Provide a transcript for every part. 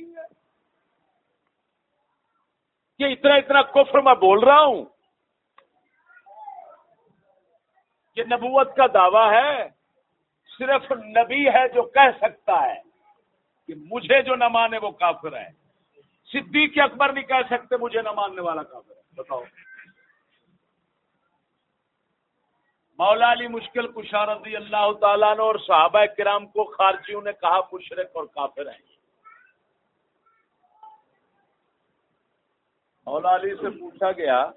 نہیں ہے کہ اتنا اتنا کفر میں بول رہا ہوں؟ یہ نبوت کا دعویٰ ہے، صرف نبی ہے جو کہہ سکتا ہے کہ مجھے جو نہ مانے وہ کافر ہے۔ صدیق اکبر نہیں کہہ سکتے مجھے نہ ماننے والا کافر ہے۔ بتاؤ۔ مولا علی مشکل کشا رضی اللہ تعالیٰ نے اور صحابہ کرام کو خارجیوں نے کہا، مشرق اور کافر ہیں۔ مولا علی سے پوچھا گیا،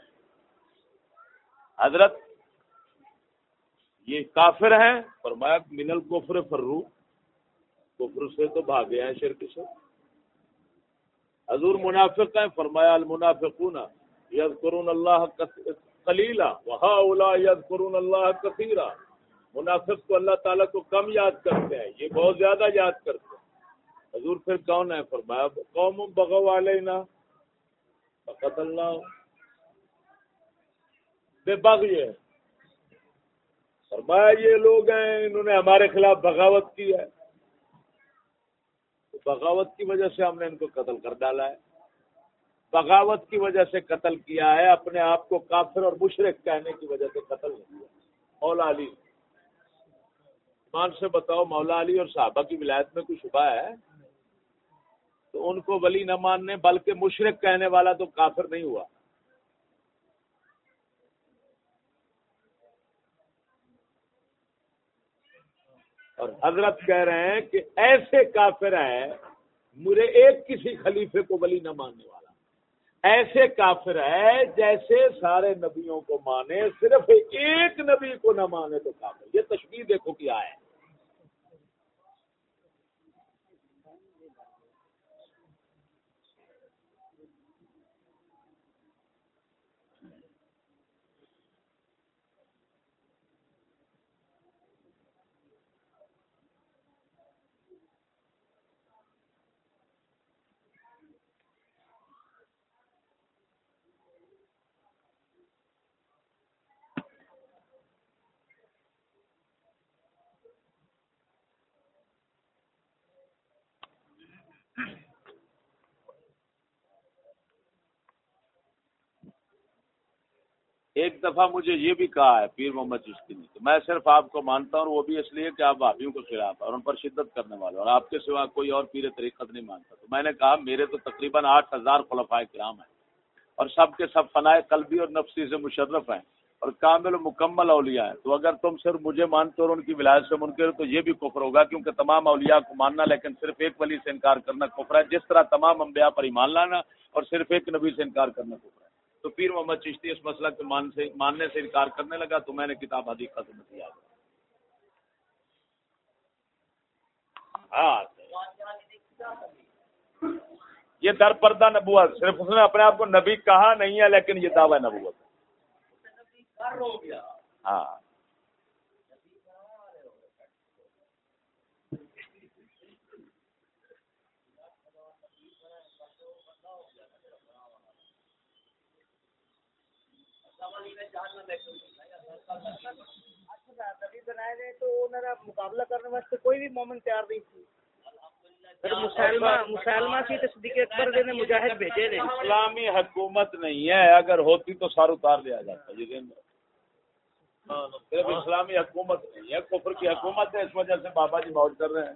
حضرت، یہ کافر ہیں؟ فرمایا منل کفر فرو، کفر سے تو بھاگے ہیں شرک سے۔ حضور منافق ہیں؟ فرمایا، المنافقون، یذکرون اللہ خلیلا وہاں یذکرون اللہ کثیرا۔ منافق کو اللہ تعالیٰ کو کم یاد کرتے ہیں، یہ بہت زیادہ یاد کرتے ہیں۔ حضور پھر کون ہے فرمایا، قوم بغو علینا۔ قتلنا بے بغ یہ فرمایا یہ لوگ ہیں، انہوں نے ہمارے خلاف بغاوت کی ہے۔ بغاوت کی وجہ سے ہم نے ان کو قتل کر ڈالا ہے۔ بغاوت کی وجہ سے قتل کیا ہے، اپنے آپ کو کافر اور مشرق کہنے کی وجہ سے قتل نہیں کیا مولا علی مان سے بتاؤ، مولا علی اور صحابہ کی ولایت میں کوئی شبہ ہے؟ تو ان کو ولی نہ ماننے، بلکہ مشرق کہنے والا تو کافر نہیں ہوا۔ اور حضرت کہہ رہے ہیں کہ ایسے کافر ہیں، مجھے ایک کسی خلیفے کو ولی نہ ماننے والا۔ ایسے کافر ہے جیسے سارے نبیوں کو مانے، صرف ایک نبی کو نہ مانے تو کافر۔ یہ تشبیح دیکھو کیا ہے۔ ایک دفعہ مجھے یہ بھی کہا ہے، پیر محمد چشتی نے میں صرف آپ کو مانتا ہوں اور وہ بھی اس لیے کہ آپ بھابھیوں کو خلاف اور ان پر شدت کرنے والے اور آپ کے سوا کوئی اور پیر طریقت نہیں مانتا۔ تو میں نے کہا، میرے تو تقریباً آٹھ ہزار خلفائے کرام ہیں اور سب کے سب فنائے قلبی اور نفسی سے مشرف ہیں اور کامل و مکمل اولیاء ہیں۔ تو اگر تم صرف مجھے مانتے اور ان کی ولایت سے منکر تو یہ بھی کفر ہوگا، کیونکہ تمام اولیاء کو ماننا، لیکن صرف ایک ولی سے انکار کرنا کفر ہے۔ جس طرح تمام انبیاء پر ایمان لانا اور صرف ایک نبی سے انکار کرنا کفر ہے۔ تو پیر محمد چشتی اس مسئلہ کے مان سے ماننے سے انکار کرنے لگا تو میں نے کتاب حدیث ختم کیا ہاں۔ یہ در پردہ نبوت صرف اس نے اپنے آپ کو نبی کہا نہیں ہے لیکن یہ دعوی نبوت ہاں۔ مقابلہ کرنے واسطے کوئی بھی مومن تیار نہیں تھی مجاہد بھیجے اسلامی حکومت نہیں ہے، اگر ہوتی تو سار اتار لیا جاتا جی، ہاں، صرف اسلامی حکومت نہیں ہے، کفر کی حکومت ہے، اس وجہ سے بابا جی موج کر رہے ہیں۔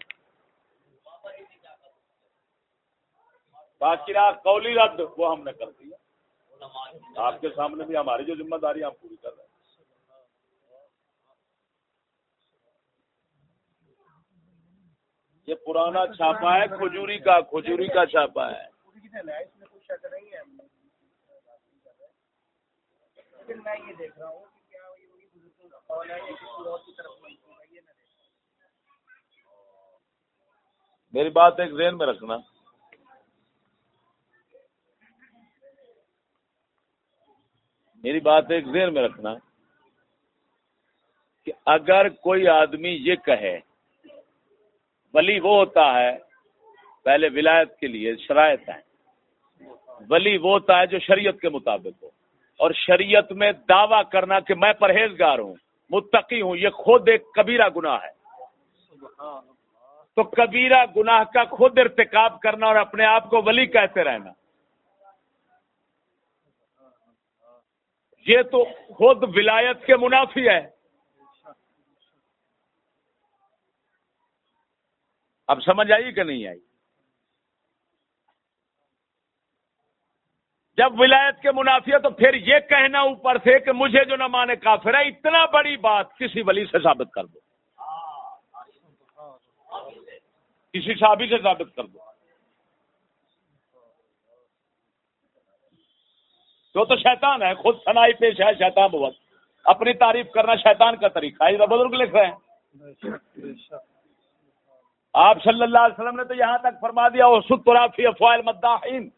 باقی رہا قولی رد، وہ ہم نے کر دیا۔ آپ کے سامنے بھی ہماری جو ذمہ داری ہم پوری کر رہے ہیں۔ یہ پرانا چھاپا ہے، کھجوری کا کھجوری کا چھاپا ہے۔ میری بات ایک ذہن میں رکھنا۔ میری بات ایک ذہن میں رکھنا کہ اگر کوئی آدمی یہ کہے، ولی وہ ہوتا ہے پہلے ولایت کے لیے شرائط ہے ولی وہ ہوتا ہے جو شریعت کے مطابق ہو۔ اور شریعت میں دعویٰ کرنا کہ میں پرہیزگار ہوں، متقی ہوں، یہ خود ایک کبیرہ گناہ ہے۔ تو کبیرہ گناہ کا خود ارتکاب کرنا اور اپنے آپ کو ولی کہتے رہنا۔ یہ تو خود ولایت کے منافی ہے۔ اب سمجھ آئی کہ نہیں آئی؟ جب ولایت کے منافی ہے تو پھر یہ کہنا اوپر سے کہ مجھے جو نہ مانے کافر ہے، اتنا بڑی بات کسی ولی سے ثابت کر دو۔ کسی صحابی سے ثابت کر دو۔ تو تو شیطان ہے، خود سنائی پیش ہے، شیطان بہت۔ اپنی تعریف کرنا شیطان کا طریقہ ہے بزرگ لکھ رہے ہیں آپ صلی اللہ علیہ وسلم نے تو یہاں تک فرما دیا وہ سترافی افوائل مداحین۔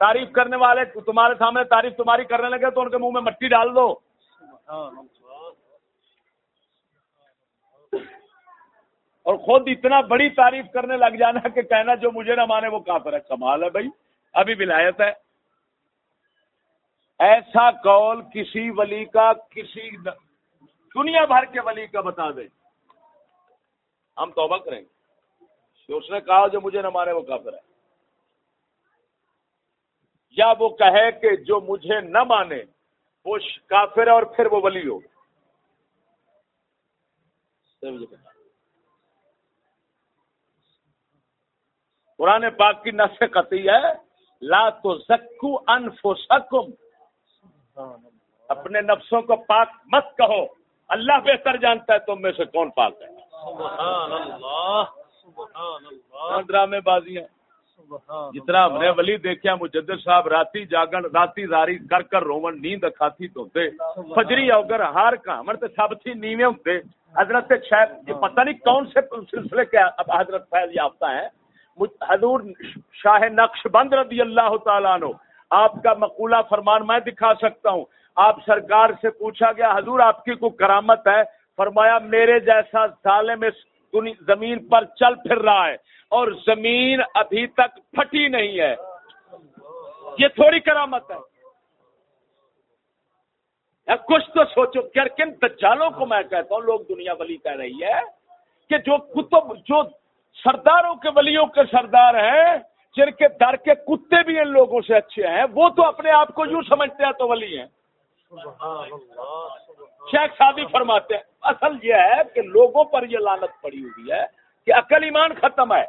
تعریف کرنے والے تمہارے سامنے تعریف تمہاری کرنے لگے تو ان کے منہ میں مٹی ڈال دو۔ اور خود اتنا بڑی تعریف کرنے لگ جانا کہ کہنا جو مجھے نہ مانے وہ کافر ہے۔ کمال ہے بھائی، ابھی ولایت ہے۔ ایسا قول کسی ولی کا، کسی دنیا بھر کے ولی کا بتا دے۔ ہم توبہ کریں گے۔ اس نے کہا جو مجھے نہ مانے وہ کافر ہے۔ یا وہ کہے کہ جو مجھے نہ مانے، وہ کافر ہے اور پھر وہ ولی ہو۔ قرآن پاک کی نس قطعی ہے، لا تو زکو انفسکم۔ اپنے نفسوں کو پاک مت کہو۔ اللہ بہتر جانتا ہے تم میں سے کون پاک ہے۔ ڈرامے بازیاں۔ جتنا ہم نے ولی دیکھا مجدد صاحب راتی جاگن، راتی زاری کر کر رومن نیند کھاتی تو فجری اوگر ہار کا ہمر سب تھی نیوے ہوتے۔ حضرت شاید یہ پتہ نہیں کون سے سلسلے کے حضرت فیض یافتہ ہیں۔ حضور شاہ نقش بند رضی اللہ تعالیٰ عنہ۔ آپ کا مقولہ فرمان میں دکھا سکتا ہوں۔ آپ سرکار سے پوچھا گیا، حضور آپ کی کوئی کرامت ہے؟ فرمایا، میرے جیسا ظالم اس زمین پر چل پھر رہا ہے اور زمین ابھی تک پھٹی نہیں ہے۔ یہ تھوڑی کرامت ہے۔ کچھ تو سوچو کیا کن دجالوں کو میں کہتا ہوں، لوگ دنیا ولی کہہ رہی ہے کہ جو کتب، جو سرداروں کے ولیوں کے سردار ہیں جن کے در کے کتے بھی ان لوگوں سے اچھے ہیں، وہ تو اپنے آپ کو یوں سمجھتے ہیں تو ولی ہیں۔ شیخ شادی فرماتے ہیں، اصل یہ ہے کہ لوگوں پر یہ لانت پڑی ہوئی ہے کہ عقل ایمان ختم ہے۔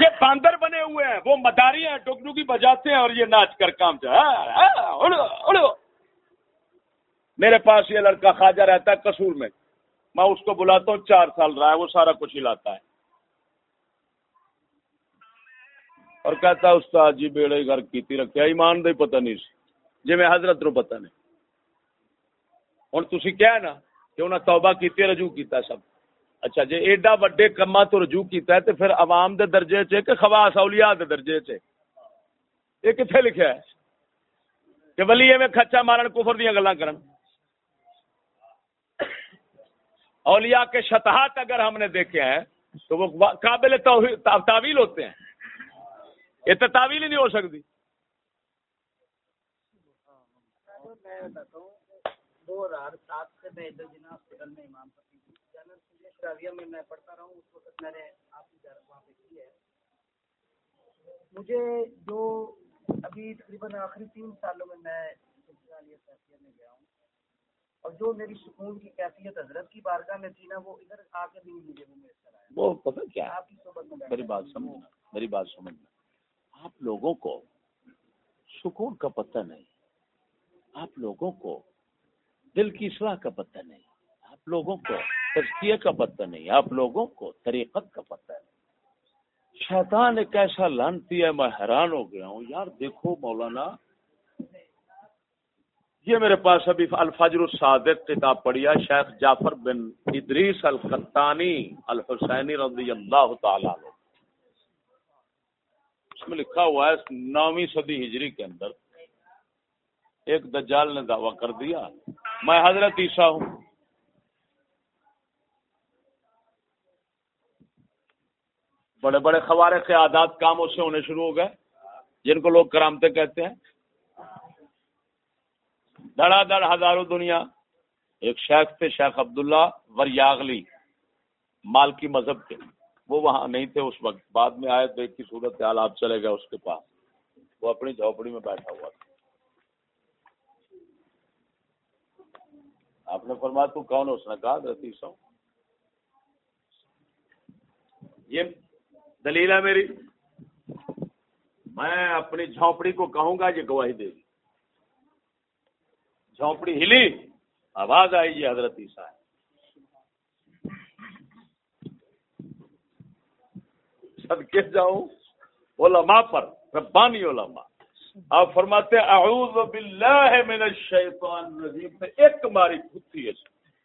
یہ باندر بنے ہوئے ہیں، وہ مداری ہیں، ڈگڈگی بجاتے ہیں اور یہ ناچ کر کام چاہ ہاں، ہاں، میرے پاس یہ لڑکا خواجہ رہتا ہے کسور میں۔ میں اس کو بلاتا ہوں، چار سال رہا ہے، وہ سارا کچھ ہلاتا ہے۔ اور کہتا استاد جی بیڑے گھر کیتی رکھا ایمان دے پتہ نہیں سی۔ جی میں حضرت رو پتہ نہیں۔ ہوں تھی کیا نا کہ انہیں توبہ کیتی رجوع کیتا سب۔ اچھا جی ایڈا وڈے کما تو رجوع کیتا ہے تو پھر عوام دے درجے چ کہ خواص اولیاء دے درجے چ یہ کتنے لکھا ہے؟ کہ ولی میں کچا مارن، کفر دیا گلا کرن۔ اولیاء کے شتہات اگر ہم نے دیکھے ہیں، تو وہ قابل تعویل ہوتے ہیں۔ یہ تو تعویل ہی نہیں ہو سکتی۔ مجھے جو ابھی تقریباً آخری تین سالوں میں میں میں گیا ہوں اور جو میری سکون کی کیفیت حضرت کی بارگاہ میں تھی نا وہ ادھر آ کے بھی مجھے وہ میسر آیا۔ وہ پتہ کیا آپ کی صحبت میں میری بات سمجھنا میری بات سمجھنا۔ آپ لوگوں کو سکون کا پتہ نہیں، آپ لوگوں کو دل کی اصلاح کا پتہ نہیں، آپ لوگوں کو تجزیے کا پتہ نہیں، آپ لوگوں کو طریقت کا پتہ نہیں۔ شیطان ایک ایسا لانتی ہے، میں حیران ہو گیا ہوں۔ یار دیکھو مولانا، یہ میرے پاس ابھی الفاظر الصادق کتاب پڑھی ہے، شیخ جعفر بن ادریس القطانی الحسینی رضی اللہ تعالی اس میں لکھا ہوا ہے، نویں صدی ہجری کے اندر ایک دجال نے دعویٰ کر دیا، میں حضرت عیسیٰ ہوں۔ بڑے بڑے خوارے کے آداد کاموں سے ہونے شروع ہو گئے، جن کو لوگ کرامتے کہتے ہیں۔ دڑا دڑ ہزاروں دنیا، ایک شیخ تھے شیخ عبداللہ وریاغلی، مالکی مذہب کے۔ وہ وہاں نہیں تھے اس وقت۔ بعد میں آئے تو ایک کی صورت حال آپ چلے گئے اس کے پاس۔ وہ اپنی جھوپڑی میں بیٹھا ہوا تھا۔ آپ نے فرمایا، تو کون اس نے کہا رتی سو یہ دلیل ہے میری۔ میں اپنی جھونپڑی کو کہوں گا، یہ گواہی دے گی۔ جھونپڑی ہلی، آواز آئی یہ حضرت عیسیٰ۔ ہے صدقے جاؤں علماء پر ربانی علماء۔ آپ فرماتے اعوذ باللہ من الشیطان الرجیم پہ ایک ماری کھتی ہے۔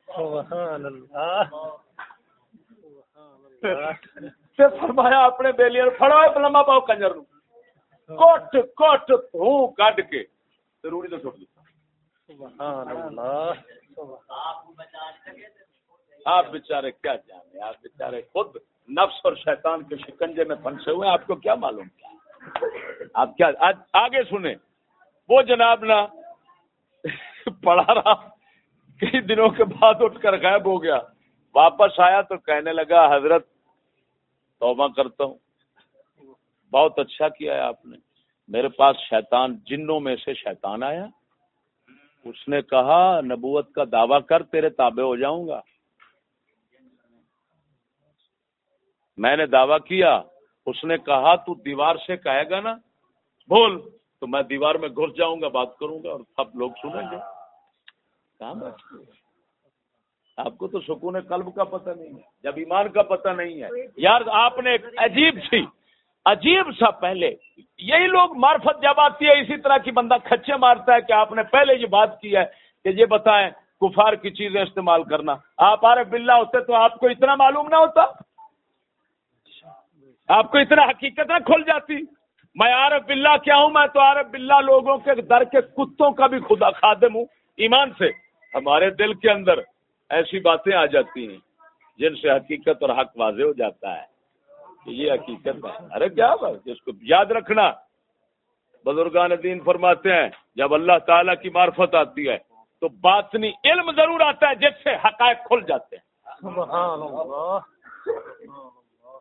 سبحان اللہ سے فرمایا اپنے ہے لمبا پاؤ کنجر نو کوٹ کوٹ ہوں کڈ کے ضروری تو چھوڑ دی سبحان اللہ۔ آپ بیچارے کیا جانے آپ بیچارے خود نفس اور شیطان کے شکنجے میں پھنسے ہوئے آپ کو کیا معلوم؟ کیا آپ کیا آگے سنیں۔ وہ جناب نا پڑھا رہا، کئی دنوں کے بعد اٹھ کر غائب ہو گیا۔ واپس آیا تو کہنے لگا، حضرت، توبہ کرتا ہوں۔ بہت اچھا کیا ہے آپ نے۔ میرے پاس شیطان، جنوں میں سے شیطان آیا۔ اس نے کہا، نبوت کا دعویٰ کر، تیرے تابع ہو جاؤں گا۔ میں نے دعویٰ کیا، اس نے کہا، تو دیوار سے کہے گا نا بول تو میں دیوار میں گھس جاؤں گا، بات کروں گا اور سب لوگ سنیں گے۔ آپ کو تو سکون قلب کا پتہ نہیں ہے، جب ایمان کا پتہ نہیں ہے۔ یار، آپ نے ایک عجیب سی، عجیب سا پہلے، یہی لوگ معرفت جب آتی ہے، اسی طرح کی بندہ کچے مارتا ہے کہ آپ نے پہلے یہ بات کی ہے کہ یہ بتائیں کفار کی چیزیں استعمال کرنا۔ آپ عارف بلّہ ہوتے تو آپ کو اتنا معلوم نہ ہوتا۔ آپ کو اتنا حقیقت نہ کھل جاتی۔ میں عارف بلّہ کیا ہوں؟ میں تو عارف بلّہ لوگوں کے در کے کتوں کا بھی خدا خادم ہوں۔ ایمان سے ہمارے دل کے اندر ایسی باتیں آ جاتی ہیں جن سے حقیقت اور حق واضح ہو جاتا ہے۔ کہ یہ حقیقت ہے۔ ارے کیا بات اس کو یاد رکھنا۔ بزرگان دین فرماتے ہیں، جب اللہ تعالیٰ کی معرفت آتی ہے تو باطنی علم ضرور آتا ہے جس سے حقائق کھل جاتے ہیں۔ سبحان اللہ۔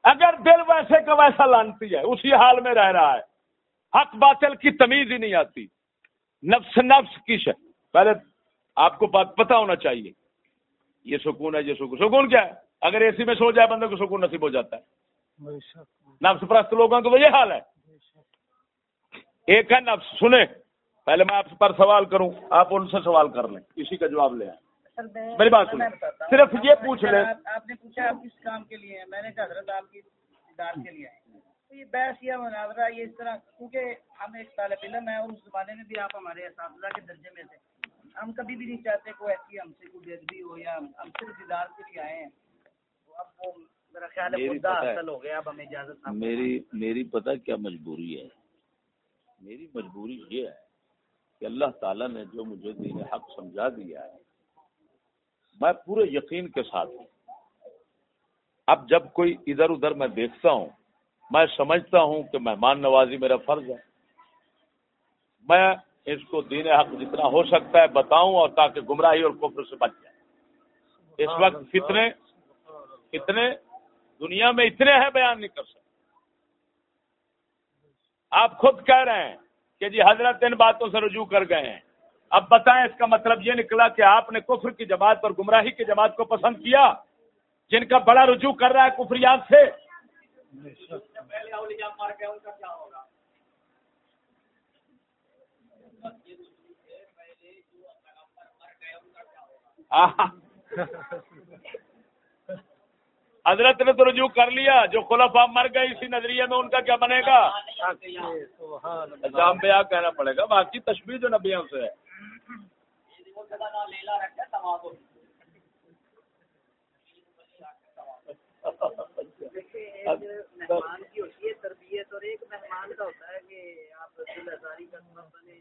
اگر دل ویسے کا ویسا لانتی ہے اسی حال میں رہ رہا ہے۔ حق باطل کی تمیز ہی نہیں آتی۔ نفس نفس کی شہ پہلے آپ کو بات پتا ہونا چاہیے۔ یہ سکون ہے یہ سکون۔ سکون کیا ہے؟ اگر اے سی میں سو جائے بندے کو سکون نصیب ہو جاتا ہے۔ نفس پرست لوگوں کو تو یہ حال ہے۔ ایک ہے نفس۔ سنے پہلے میں آپ پر سوال کروں آپ ان سے سوال کر لیں۔ اسی کا جواب لے آئیں۔ میری بات سنیں۔ صرف یہ پوچھ لیں۔ آپ نے پوچھا آپ کس کام کے لیے میں نے کہا حضرت آپ کی دار کے لیے یہ بحث یا مناظرہ یہ اس طرح کیونکہ ہم ایک طالب علم ہیں اور اس زمانے میں بھی آپ ہمارے اساتذہ کے درجے میں تھے۔ ہم کبھی بھی نہیں چاہتے کوئی ایسی ہم سے کوئی بےدبی ہو یا ہم صرف دیدار کے لیے آئے ہیں۔ اب وہ میرا خیال ہے مدعا حاصل ہو گیا اب ہمیں اجازت میری میری پتہ کیا مجبوری ہے؟ میری مجبوری یہ ہے کہ اللہ تعالیٰ نے جو مجھے دین حق سمجھا دیا ہے میں پورے یقین کے ساتھ ہوں۔ اب جب کوئی ادھر ادھر میں دیکھتا ہوں، میں سمجھتا ہوں کہ مہمان نوازی میرا فرض ہے۔ میں اس کو دین حق جتنا ہو سکتا ہے بتاؤں اور تاکہ گمراہی اور کفر سے بچ جائے۔ اس وقت کتنے کتنے دنیا میں اتنے ہیں بیان نہیں کر سکتے۔ آپ خود کہہ رہے ہیں کہ جی حضرت ان باتوں سے رجوع کر گئے ہیں۔ اب بتائیں اس کا مطلب یہ نکلا کہ آپ نے کفر کی جماعت اور گمراہی کی جماعت کو پسند کیا جن کا بڑا رجوع کر رہا ہے کفریات سے۔ حضرت نے تو رجوع کر لیا جو خلفا مر گئے اسی نظریے میں ان کا کیا بنے گا؟ کہنا پڑے گا باقی تشبیح جو نبیوں سے ہے۔ تربیت اور ایک مہمان کا ہوتا ہے کہ آپ بنے۔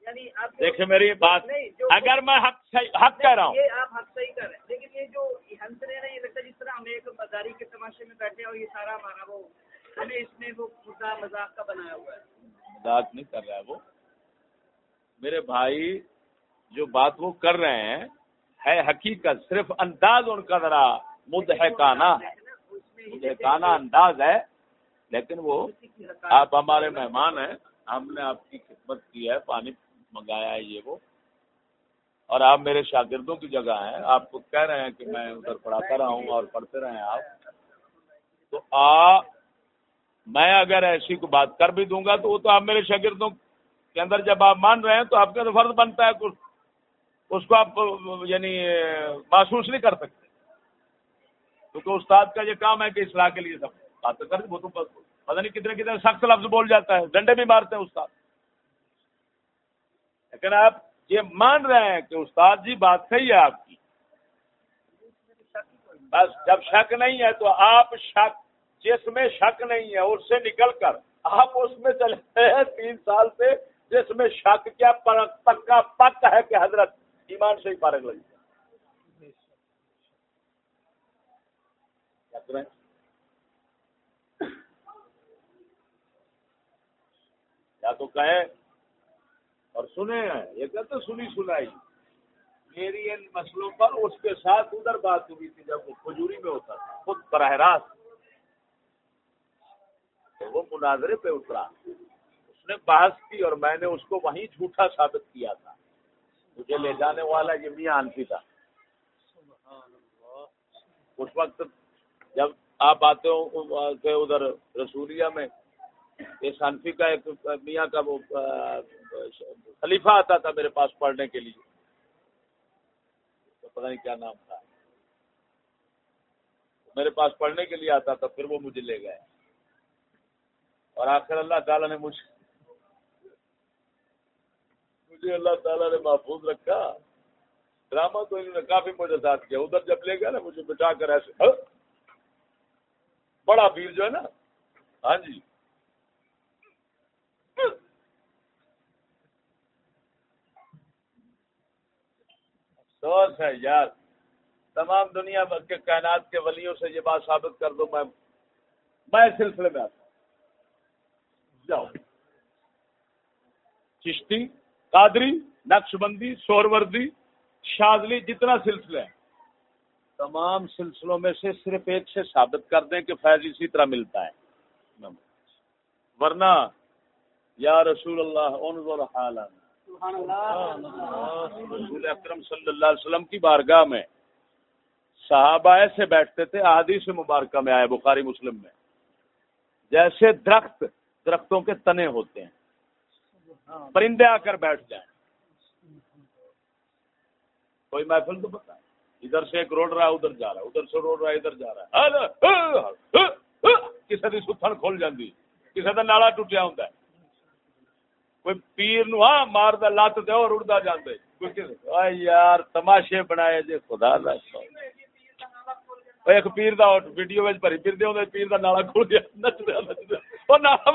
یعنی دیکھیں میری بات اگر میں حق حق کہہ رہا ہوں۔ یہ آپ حق صحیح کر رہے ہیں۔ لیکن یہ جو ہنس رہے ہیں یہ لگتا ہے جس طرح ہم ایک مزاری کے تماشے میں بیٹھے اور یہ سارا ہمارا وہ ہمیں اس میں وہ خدا مذاق کا بنایا ہوا ہے۔ مذاق نہیں کر رہا ہے وہ۔ میرے بھائی جو بات وہ کر رہے ہیں، ہے حقیقت صرف انداز ان کا ذرا مد ہے انداز ہے، لیکن وہ آپ ہمارے مہمان ہیں، ہم نے آپ کی خدمت کی ہے، پانی منگایا ہے یہ وہ۔ اور آپ میرے شاگردوں کی جگہ ہیں، آپ کو کہہ رہے ہیں کہ میں ادھر پڑھاتا رہا ہوں اور پڑھتے رہے آپ۔ تو آ، میں اگر ایسی کو بات کر بھی دوں گا تو وہ تو آپ میرے شاگردوں کے اندر جب آپ مان رہے ہیں تو آپ کا تو فرض بنتا ہے، کچھ اس کو آپ یعنی محسوس نہیں کر سکتے۔ کیونکہ استاد کا یہ کام ہے کہ اصلاح کے لیے سب بات کر وہ تو پتہ نہیں کتنے کتنے سخت لفظ بول جاتا ہے، ڈنڈے بھی مارتے ہیں استاد۔ لیکن آپ یہ مان رہے ہیں کہ استاد جی بات صحیح ہے آپ کی۔ بس جب شک نہیں ہے تو آپ شک، جس میں شک نہیں ہے، اس سے نکل کر آپ اس میں چلے ہیں تین سال سے، جس میں شک کیا پکا پک ہے کہ حضرت ایمان سے ہی پارک لگی۔ یا تو کہیں اور سنے ہیں یہ کہتے سنی سنائی۔ میری ان مسئلوں پر اس کے ساتھ ادھر بات ہوئی تھی جب وہ کھجوری میں ہوتا تھا، خود براہ راست۔ وہ مناظرے پہ اترا۔ اس نے بحث کی اور میں نے اس کو وہیں جھوٹا ثابت کیا تھا۔ مجھے لے جانے والا یہ میاں انفی تھا۔ اس وقت جب آپ آتے ہو ادھر رسولیہ میں یہ سانفی کا ایک میاں کا وہ خلیفہ آتا تھا میرے پاس پڑھنے کے لیے۔ پتہ نہیں کیا نام تھا۔ میرے پاس پڑھنے کے لیے آتا تھا پھر وہ مجھے لے گئے۔ اور آخر اللہ تعالیٰ نے مجھے مجھے اللہ تعالیٰ نے محفوظ رکھا، ڈرامہ تو انہوں نے کافی مجھے ساتھ کیا۔ ادھر جب لے گیا نا، مجھے بچا کر ایسے ہاں، بڑا پیر جو ہے نا۔ ہاں جی۔ افسوس ہے یار۔ تمام دنیا کے کائنات کے ولیوں سے یہ بات ثابت کر دو، میں میں سلسلے میں آتا جاؤ۔ چشتی۔ قادری نقش بندی سور وردی شادلی جتنا سلسلہ ہے۔ تمام سلسلوں میں سے صرف ایک سے ثابت کر دیں کہ فیض اسی طرح ملتا ہے۔ ورنہ یا رسول اللہ انظر رسول اکرم صلی اللہ علیہ وسلم کی بارگاہ میں صحابہ ایسے بیٹھتے تھے احادیث مبارکہ میں آئے بخاری مسلم میں۔ جیسے درخت درختوں کے تنے ہوتے ہیں۔ پرندے آ کر بیٹھ جائیں۔ کوئی محفل تو بتا ادھر سے ایک روڈ رہا ادھر جا رہا ادھر سے روڈ رہا ادھر جا رہا کسی کی ستھن کھول جاندی کسی کا نالا ٹوٹیا ہوں کوئی پیر نو ہاں مار دا لات دے اور اڑدا جاندے۔ کوئی یار، تماشے بنائے جے خدا دا ایک پیر دا ویڈیو وچ بھری پھر دے پیر دا نالا کھل گیا، نچ دے نچ دے۔ او نالا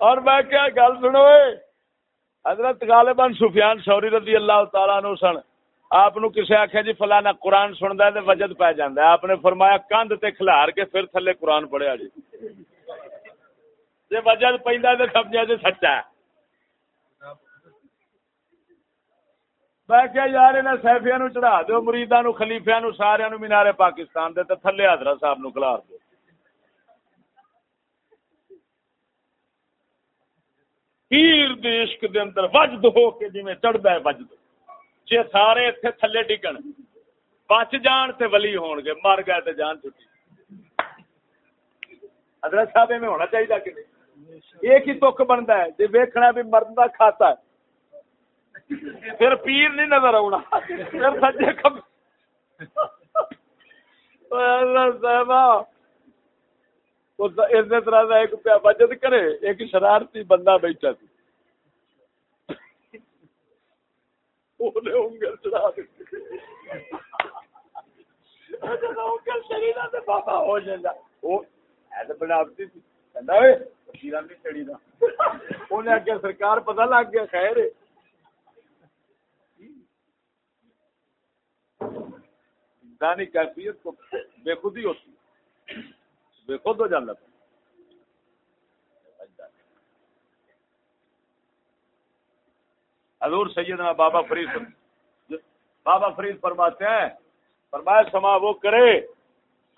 اور میں کیا گل سنو حضرت غالباً سفیان سوری رضی اللہ تعالیٰ عنہ سن۔ آپ کسی آخیا جی فلانا قرآن سنتا ہے تو وجد پی جانا آپ نے فرمایا کندھ تے کھلار کے پھر تھلے قرآن پڑھیا جی۔ جی وجد پہ تو سمجھا جی سچا ہے۔ میں کیا یار انہیں سیفیا نو چڑھا دو مریدا نو خلیفیا نو سارا نو مینارے پاکستان دے تھلے حضرت صاحب نو کلار دو پیر عشق دے اندر وجد ہو کے جی چڑھتا ہے وجد۔ جی سارے اتنے تھلے ڈگن۔ بچ جان تے ولی ہون گے، مر گئے تے جان چھٹی۔ حضرت صاحب میں ہونا چاہیے کہ نہیں؟ ایک ہی تک بنتا ہے جی ویکنا بھی مرد کا کھاتا ہے۔ پھر پیر نہیں نظر آنا پھر سجے کم۔ اللہ صاحب اس طرح ایک پیا بچت کرے، ایک شرارتی بندہ بیٹھا سی انگل چڑھا بابا ہو جائے بناوٹی چڑی انہیں سرکار پتا لگ گیا، خیر دانی کیفیت کو بے خودی ہوتی۔ بے خود ہو جانا حضور سیدنا بابا فرید بابا فرید فرماتے ہیں فرمایا سما وہ کرے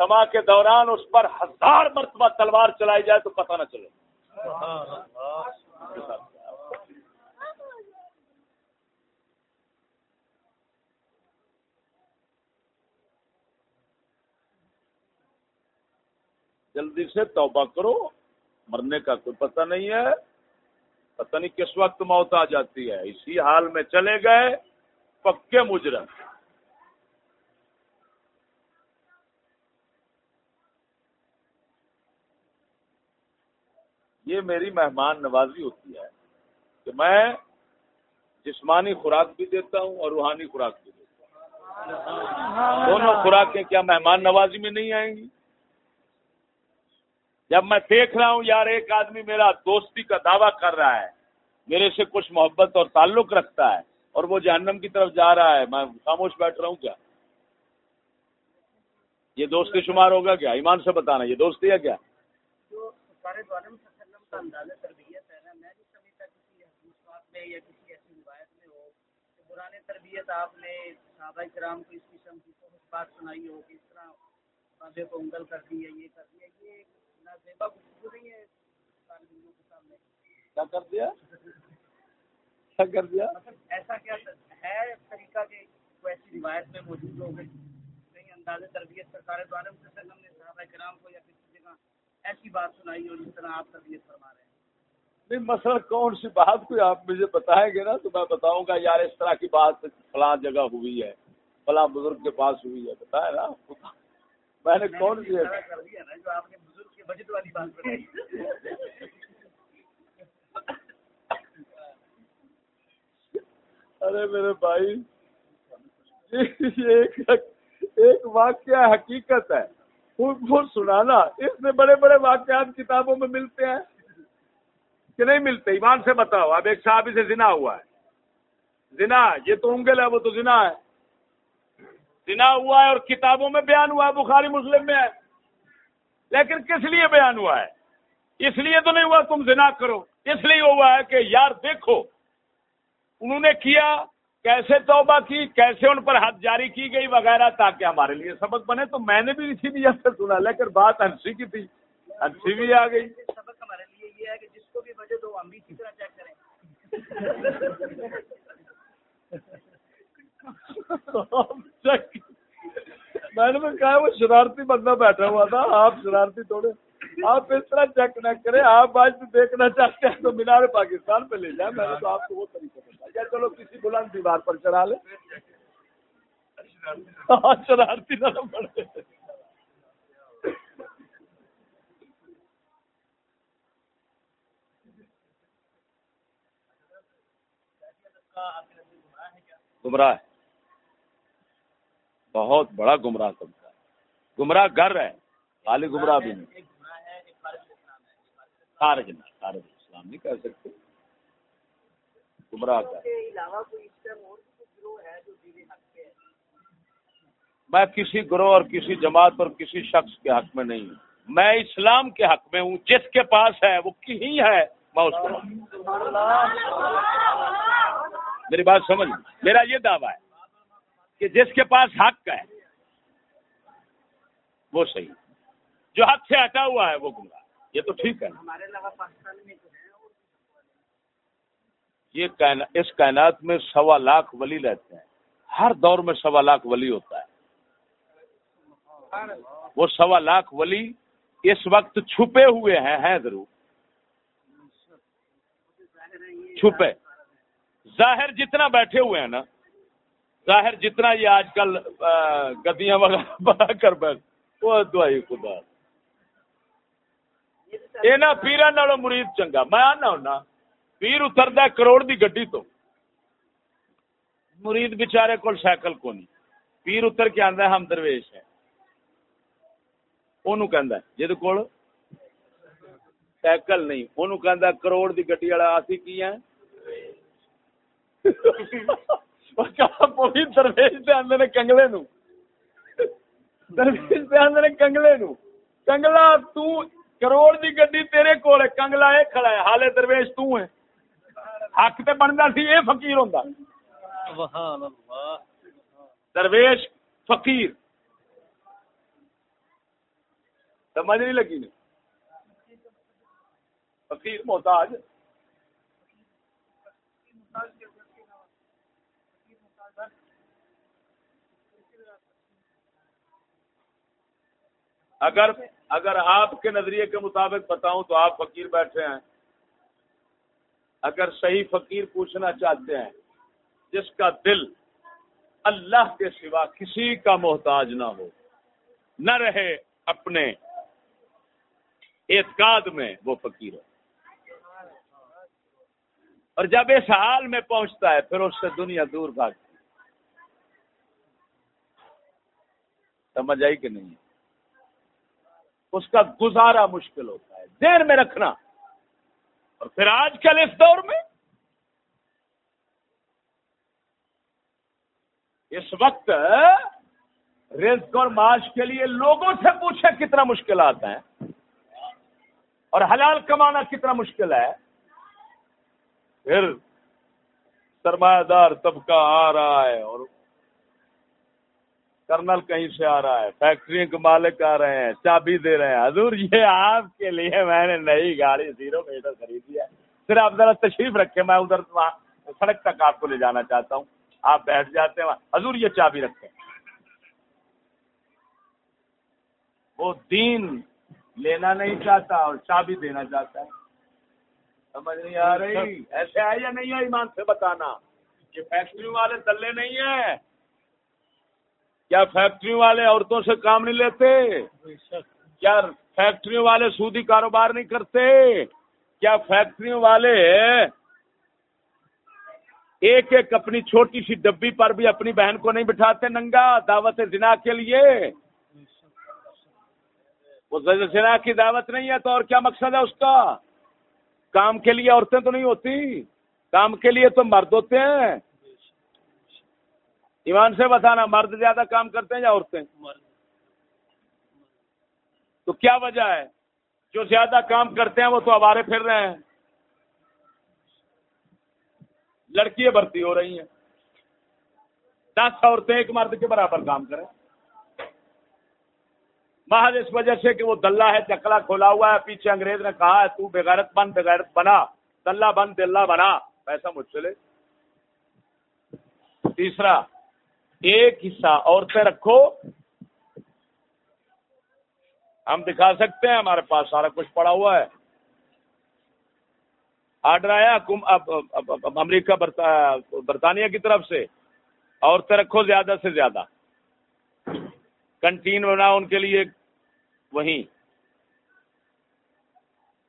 سما کے دوران اس پر ہزار مرتبہ تلوار چلائی جائے تو پتہ نہ چلے۔ جلدی سے توبہ کرو، مرنے کا کوئی پتہ نہیں ہے، پتہ نہیں کس وقت موت آ جاتی ہے۔ اسی حال میں چلے گئے پکے مجرم۔ یہ میری مہمان نوازی ہوتی ہے کہ میں جسمانی خوراک بھی دیتا ہوں اور روحانی خوراک بھی دیتا ہوں۔ دونوں خوراکیں کیا مہمان نوازی میں نہیں آئیں گی؟ جب میں دیکھ رہا ہوں یار ایک آدمی میرا دوستی کا دعویٰ کر رہا ہے میرے سے کچھ محبت اور تعلق رکھتا ہے اور وہ جہنم کی طرف جا رہا ہے میں خاموش بیٹھ رہا ہوں کیا یہ دوستی شمار ہوگا کیا ایمان سے بتانا یہ دوستی ہے کیا تربیت آپ نے صحابہ کرام کو اس قسم کی بات سنائی ہو کہ اس طرح بابے کو انگل کر دی ہے یہ کر دیا یہ کیا کر دیا؟ کیا کر دیا؟ ایسا کیا ہے طریقہ کہ ایسی روایت میں موجود ہو گئی کہیں انداز تربیت سرکار دوارم وسلم نے صحابہ کرام کو یا کسی جگہ ایسی بات سنائی ہو جس طرح آپ تربیت فرما رہے ہیں۔ نہیں مثلا کون سی بات کوئی آپ مجھے بتائیں گے نا تو میں بتاؤں گا یار اس طرح کی بات فلاں جگہ ہوئی ہے فلاں بزرگ کے پاس ہوئی ہے بتائے نا میں نے کون سی ارے میرے بھائی ایک واقعہ حقیقت ہے۔ وہ سنانا اس میں بڑے بڑے واقعات کتابوں میں ملتے ہیں۔ کہ نہیں ملتے؟ ایمان سے بتاؤ، اب ایک صاحب سے زنا ہوا ہے۔ زنا، یہ تو انگل ہے، وہ تو زنا ہے۔ زنا ہوا ہے اور کتابوں میں بیان ہوا ہے، بخاری مسلم میں ہے۔ لیکن کس لیے بیان ہوا ہے؟ اس لیے تو نہیں ہوا تم زنا کرو۔ اس لیے ہوا ہے کہ یار دیکھو انہوں نے کیا کیسے توبہ کی کیسے ان پر حد جاری کی گئی وغیرہ تاکہ ہمارے لیے سبق بنے۔ تو میں نے بھی اسی لیے سے سنا لیکن بات ہنسی کی تھی ہنسی بھی آ گئی۔ سبق ہمارے لیے یہ ہے کہ جس کو بھی بجے تو ہم بھی اسی طرح چیک کریں۔ میں نے کہا وہ شرارتی بندہ بیٹھا ہوا تھا، آپ شرارتی تھوڑے۔ آپ اس طرح چیک نہ کریں، آپ آج بھی دیکھنا چاہتے ہیں تو مینار پاکستان پہ لے جائیں۔ میں نے تو آپ کو وہ طریقہ بتایا۔ چلو کسی بلند دیوار پر چڑھا لیں۔ ہاں، شرارتی نہ پڑے گمراہ ہے۔ بہت بڑا گمراہ طبقہ ہے گمراہ گر ہے خالی گمراہ بھی نہیں۔ خارج نہ خارج اسلام نہیں کہہ سکتے۔ گمراہ کا میں کسی گروہ اور کسی جماعت اور کسی شخص کے حق میں نہیں ہوں۔ میں اسلام کے حق میں ہوں جس کے پاس ہے وہ کہیں ہے میں اس کو۔ میری بات سمجھ۔ میرا یہ دعویٰ ہے۔ کہ جس کے پاس حق ہے وہ صحیح جو حق سے ہٹا ہوا ہے وہ گمراہ یہ تو ٹھیک ہے۔ یہ اس کائنات میں سوا لاکھ ولی رہتے ہیں۔ ہر دور میں سوا لاکھ ولی ہوتا ہے۔ وہ سوا لاکھ ولی اس وقت چھپے ہوئے ہیں ہیں ضرور۔ چھپے۔ ظاہر جتنا بیٹھے ہوئے ہیں نا ظاہر جتنا یہ آج کل گدیاں وغیرہ بنا کر بیٹھ، وہ دعائی خدا۔ یہ نہ پیرا نالو مرید چنگا، میں آنا ہونا، پیر اترتا کروڑ دی گڈی تو۔ مرید بچارے کو سائیکل کو نہیں پیر اتر کے آدھا ہم درویش ہے وہ جہد کول سائیکل نہیں وہ کروڑ دی گڈی والا، آسی کی ہیں؟ ہے درویش آدھے نے کنگلے نو درویش آدھے نے کنگلے نو کنگلا تو کروڑ دی گڈی تیرے کول کنگلا اے کھڑا ہے حالے درویش تو ہے حق تے بندا سی اے فقیر ہوندا سبحان اللہ درویش فقیر سمجھ نہیں لگی نہیں فقیر محتاج اگر اگر آپ کے نظریے کے مطابق بتاؤں تو آپ فقیر بیٹھے ہیں۔ اگر صحیح فقیر پوچھنا چاہتے ہیں، جس کا دل اللہ کے سوا کسی کا محتاج نہ ہو، نہ رہے اپنے، اعتقاد میں وہ فقیر ہو اور جب اس حال میں پہنچتا ہے، پھر اس سے دنیا دور بھاگتی سمجھ آئی کہ نہیں؟ اس کا گزارا مشکل ہوتا ہے، دیر میں رکھنا۔ اور پھر آج کل اس دور میں اس وقت رزق اور معاش کے لیے لوگوں سے پوچھے کتنا مشکل آتا ہے اور حلال کمانا کتنا مشکل ہے۔ پھر سرمایہ دار طبقہ آ رہا ہے اور کرنل کہیں سے آ رہا ہے؟ فیکٹری کے مالک آ رہے ہیں، چابی دے رہے ہیں۔ حضور، یہ آپ کے لیے میں نے نئی گاڑی زیرو میٹر خریدی ہے۔ پھر آپ ذرا تشریف رکھے میں ادھر سڑک تک آپ کو لے جانا چاہتا ہوں۔ آپ بیٹھ جاتے ہیں حضور، یہ چابی رکھے وہ دین لینا نہیں چاہتا اور چابی دینا چاہتا ہے۔ سمجھ نہیں آ رہی؟ ایسے ہے یا نہیں ہے ایمان سے بتانا کہ فیکٹری والے دلے نہیں ہیں؟ کیا فیکٹری والے عورتوں سے کام نہیں لیتے؟ کیا فیکٹری والے سودی کاروبار نہیں کرتے؟ کیا فیکٹری والے ایک ایک اپنی چھوٹی سی ڈبی پر بھی اپنی بہن کو نہیں بٹھاتے ننگا دعوت زنا کے لیے؟ وہ زنا کی دعوت نہیں ہے تو اور کیا مقصد ہے اس کا؟ کام کے لیے عورتیں تو نہیں ہوتی؟ کام کے لیے تو مرد ہوتے ہیں۔ ایمان سے بتانا مرد زیادہ کام کرتے ہیں یا عورتیں؟ تو کیا وجہ ہے؟ جو زیادہ کام کرتے ہیں وہ تو ہمارے پھر رہے ہیں۔ لڑکیاں بھرتی ہو رہی ہیں۔ دس عورتیں ایک مرد کے برابر کام کریں۔ محض اس وجہ سے کہ وہ دلہ ہے چکلا کھولا ہوا ہے پیچھے انگریز نے کہا ہے تو بغیرت بن بغیرت بنا۔ دلہ بن دلہ بنا۔ پیسہ مجھ سے لے۔ تیسرا ایک حصہ عورتیں رکھو۔ ہم دکھا سکتے ہیں، ہمارے پاس سارا کچھ پڑا ہوا ہے۔ آرڈر آیا امریکہ برطانیہ کی طرف سے۔ عورتیں رکھو زیادہ سے زیادہ۔ کنٹین بنا ان کے لیے وہیں۔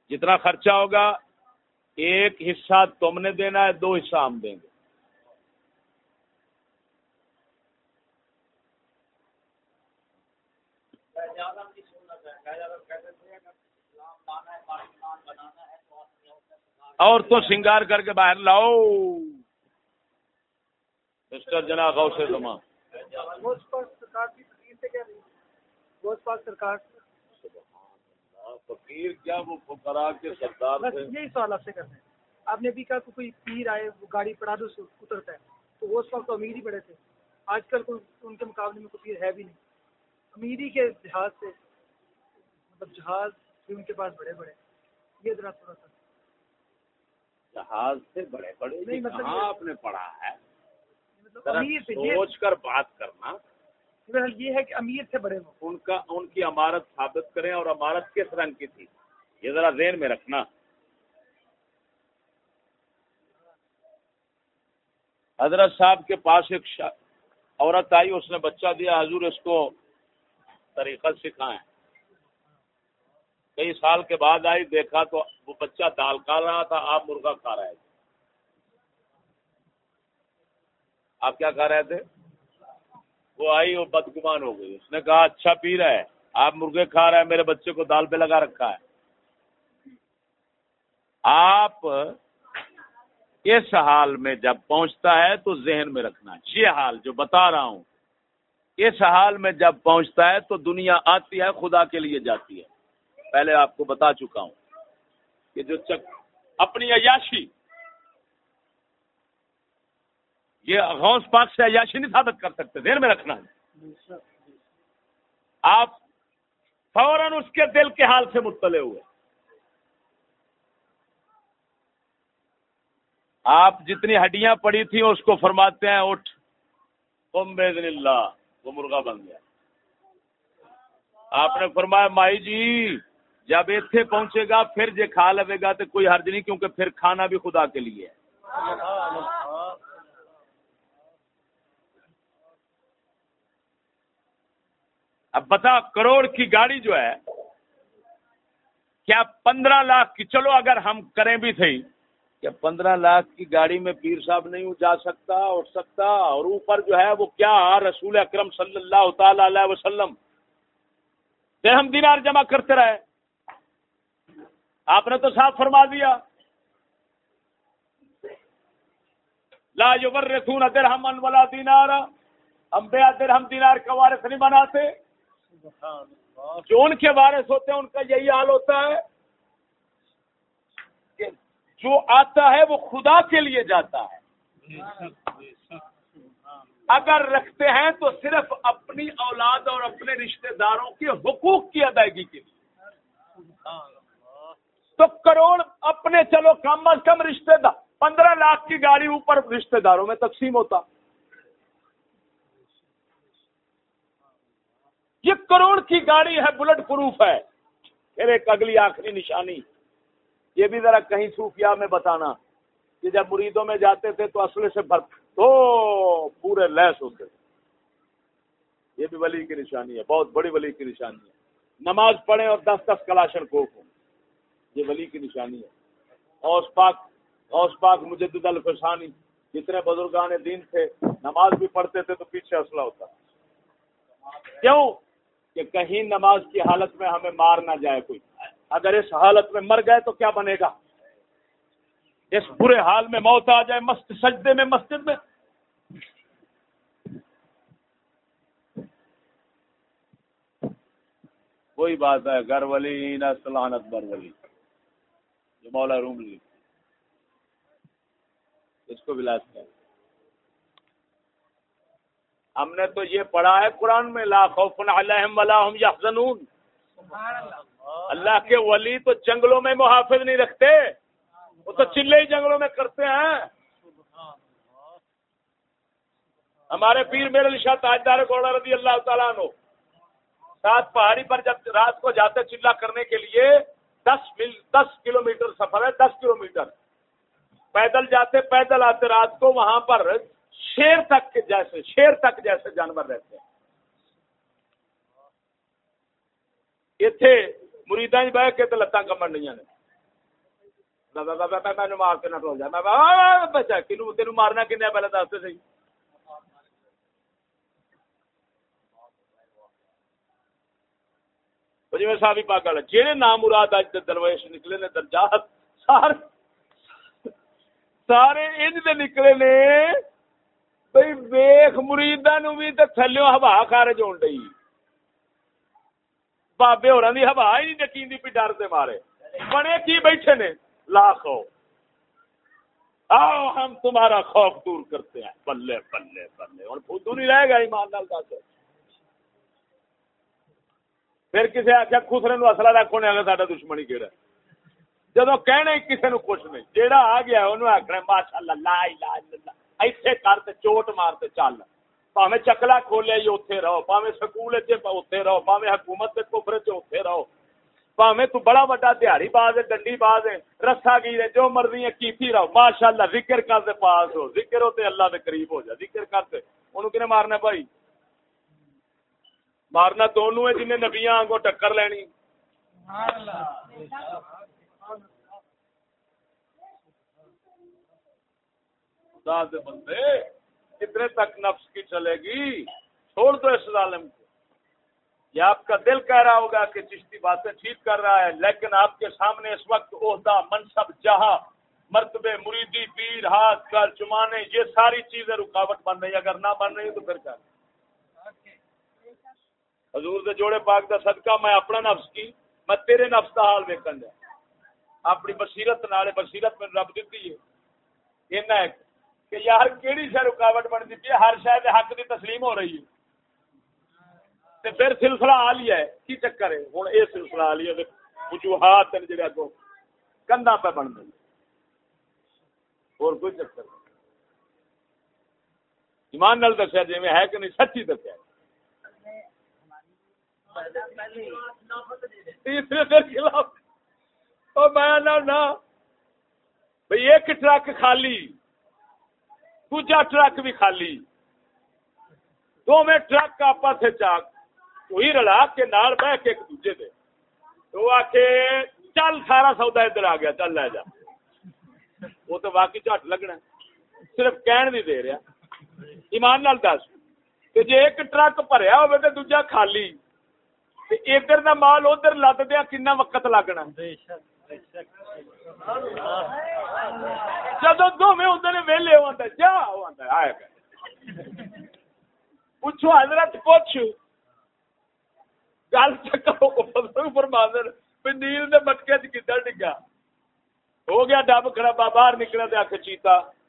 جتنا خرچہ ہوگا، ایک حصہ تم نے دینا ہے، دو حصہ ہم دیں گے۔ اور تو سنگار کر کے باہر لاؤ۔ مسٹر جنا گاؤ سے تمام فقیر کیا وہ فقرا کے سردار یہی سوال آپ سے کرتے ہیں آپ نے بھی کہا کہ کوئی پیر آئے وہ گاڑی پڑا دو اترتا ہے۔ تو وہ اس وقت تو امیر ہی پڑے تھے۔ آج کل کوئی ان کے مقابلے میں کوئی پیر ہے بھی نہیں۔ امیری کے لحاظ سے مطلب جہاز بھی ان کے پاس بڑے بڑے یہ ذرا تھوڑا سا۔ جہاز سے بڑے بڑے مطلب کہاں آپ نے پڑھا ہے؟ مطلب سوچ کر بات کرنا۔ یہ ہے کہ امیر سے بڑے ان کا ان کی عمارت ثابت کریں اور عمارت کس رنگ کی تھی؟ یہ ذرا ذہن میں رکھنا۔ حضرت صاحب کے پاس ایک عورت آئی اس نے بچہ دیا حضور اس کو طریقہ سکھائیں۔ کئی سال کے بعد آئی، دیکھا تو وہ بچہ دال کھا رہا تھا، آپ مرغا کھا رہے تھے۔ آپ کیا کھا رہے تھے؟ وہ آئی، وہ بدگمان ہو گئی۔ اس نے کہا اچھا پی رہا ہے، آپ مرغے کھا رہے ہیں، میرے بچے کو دال پہ لگا رکھا ہے۔ آپ اس حال میں جب پہنچتا ہے تو ذہن میں رکھنا۔ یہ حال جو بتا رہا ہوں اس حال میں جب پہنچتا ہے تو دنیا آتی ہے، خدا کے لیے جاتی ہے۔ پہلے آپ کو بتا چکا ہوں کہ جو چک اپنی عیاشی، یہ غوث پاک سے عیاشی نہیں ثابت کر سکتے دیر میں رکھنا ہے۔ آپ فوراً اس کے دل کے حال سے مطلع ہوئے۔ آپ جتنی ہڈیاں پڑی تھیں، اس کو فرماتے ہیں، اٹھ۔ اللہ۔ وہ مرغا بن گیا۔ آپ نے فرمایا، مائی جی جب اتنے پہنچے گا، پھر جے کھا لے گا تو کوئی حرج نہیں، کیونکہ پھر کھانا بھی خدا کے لیے ہے۔ اب بتا، کروڑ کی گاڑی جو ہے، کیا پندرہ لاکھ کی، چلو اگر ہم کریں بھی تھے کہ پندرہ لاکھ کی گاڑی میں پیر صاحب نہیں جا سکتا، اٹھ سکتا، اور اوپر جو ہے وہ کیا رسول اکرم صلی اللہ تعالی علیہ وسلم۔ پھر ہم دینار جمع کرتے رہے۔ آپ نے تو صاف فرما دیا۔ لا یورثون درہم ولا دینار ہم بے درہم دینار کا وارث نہیں بناتے۔ جو ان کے وارث ہوتے ہیں، ان کا یہی حال ہوتا ہے۔ جو آتا ہے وہ خدا کے لیے جاتا ہے۔ اگر رکھتے ہیں تو صرف اپنی اولاد اور اپنے رشتہ داروں کے حقوق کی ادائیگی کے لیے۔ تو کروڑ اپنے چلو کم از کم رشتہ دار، پندرہ لاکھ کی گاڑی اوپر رشتہ داروں میں تقسیم ہوتا۔ یہ کروڑ کی گاڑی ہے بلٹ پروف ہے۔ پھر ایک اگلی آخری نشانی۔ یہ بھی ذرا کہیں صوفیہ میں بتانا کہ جب مریدوں میں جاتے تھے تو اصل سے بھر تو پورے لیس ہوتے یہ بھی ولی کی نشانی ہے، بہت بڑی ولی کی نشانی ہے۔ نماز پڑھیں اور دس دس کلاشن کو یہ ولی کی نشانی ہے۔ اوس پاک اوس پاک مجھے الفسانی، جتنے بزرگان دین تھے، نماز بھی پڑھتے تھے تو پیچھے اسلحہ ہوتا۔ کیوں؟ کہ کہیں نماز کی حالت میں ہمیں مار نہ جائے کوئی۔ اگر اس حالت میں مر گئے تو کیا بنے گا؟ اس برے حال میں موت آ جائے، مست سجدے میں، مسجد میں۔ کوئی بات ہے، گھر ولی نہ سلانت بر ولی، جو مولا روم لی۔ اس کو بھی لاس ہم نے تو یہ پڑھا ہے قرآن میں، لا خوف علیہم ولا هم يحزنون اللہ۔ اللہ کے ولی تو جنگلوں میں محافظ نہیں رکھتے وہ تو چلے ہی جنگلوں میں کرتے ہیں۔ ہمارے پیر میرے شاہ تاجدار گوڑا رضی اللہ تعالیٰ نو سات پہاڑی پر جب رات کو جاتے چلا کرنے کے لیے دس مل دس کلو میٹر سفر ہے، دس کلو میٹر پیدل جاتے، پیدل آتے، رات کو وہاں پر شیر تک کے جیسے، شیر تک جیسے جانور رہتے۔ ہیں اتنے مریدا بہ کے تو لتاں کمن نہیں نے مار کے نہ ٹول جا تین مارنا کن پہلے دستے سی جی صاحب پاگل جہے نام مراد اج درویش نکلے نے درجات سارے سارے انج دے نکلے نے بھائی ویخ مریدا نو بھی تو تھلو ہوا خارج ہو رہی بابے ہوا دی ہوا ہی نہیں یقین دی پی ڈر دے مارے بنے کی بیٹھے نے لاکھوں آؤ ہم تمہارا خوف دور کرتے ہیں بلے بلے بلے اور فدو نہیں رہے گا ایمان لال دس پھر کسی آخیا خسرے نو اصلا رکھو نے اگر سارا دشمنی کہڑا جدو کہنا کسی نو کچھ نہیں جیڑا آ گیا انہوں آخنا ماشاء اللہ لا الہ الا اللہ ایسے کر تے چوٹ مار تے چل پاوے چکلا کھولے جی اوتے رہو پاوے سکول اوتے رہو پاوے حکومت کے کفر اوتے رہو پاوے تو بڑا بڑا دیہڑی باز ہے ڈنڈی باز ہے رسا گی ہے جو مرضی ہے کیتی رہو ماشاء اللہ ذکر کر دے پاس ہو ذکر ہوتے اللہ دے قریب ہو جا ذکر کرتے انہوں کنے مارنا بھائی مارنا دونوں ہے جنہیں نبیاں آنگو ٹکر لینی بندے کتنے تک نفس کی چلے گی؟ چھوڑ دو اس ظالم کو۔ یہ آپ کا دل کہہ رہا ہوگا کہ چشتی باتیں ٹھیک کر رہا ہے، لیکن آپ کے سامنے اس وقت عہدہ، منصب، جہاں، مرتبے، مریدی، پیر، ہاتھ کر چمانے، یہ ساری چیزیں رکاوٹ بن رہی اگر نہ بن رہی تو پھر کیا؟ حضور دے جوڑے پاک دا صدقہ، میں اپنا نفس کی، میں تیرے نفس کا حال ویکن دیا۔ اپنی بصیرت نالے، بصیرت میں رب دیتی ہے۔ یہ کہ یار کیڑی شہ رکاوٹ بن دیتی ہے؟ ہر شاید حق دی تسلیم ہو رہی ہے۔ تے پھر سلسلہ آ لیا ہے۔ کی چکر ہے؟ ہوں یہ سلسلہ آ لیا وجوہات ہیں جڑے اگوں کندا پہ بن گئی اور کوئی چکر نہیں۔ ایمان نال دسیا جی ہے کہ نہیں، سچی دسیا۔ تیسرے دن خلاف۔ او میں نہ بھئی ایک ٹرک خالی۔ دوجا ٹرک بھی خالی دو میں ٹرک آپس سے چاک وہی رلا کے نال بہ کے ایک دوجے دے تو آ کے چل سارا سودا ادھر آ گیا چل لے جا وہ تو واقعی جھٹ لگنا صرف کہن نہیں دے رہا ایمان نال دس کہ جی ایک ٹرک بھریا ہوئے تو دوجا خالی تے ادھر دا مال ادھر لد دیا کنا وقت لگنا جدو دونوں ادھر ویلے ہوتا جا ہوتا آیا پوچھو حضرت پوچھ گل چکر فرما دے نیل نے مٹکے چ کدھر ڈگا؟ ہو گیا ڈب کھڑا، باہر نکلا تے آخ چیتا۔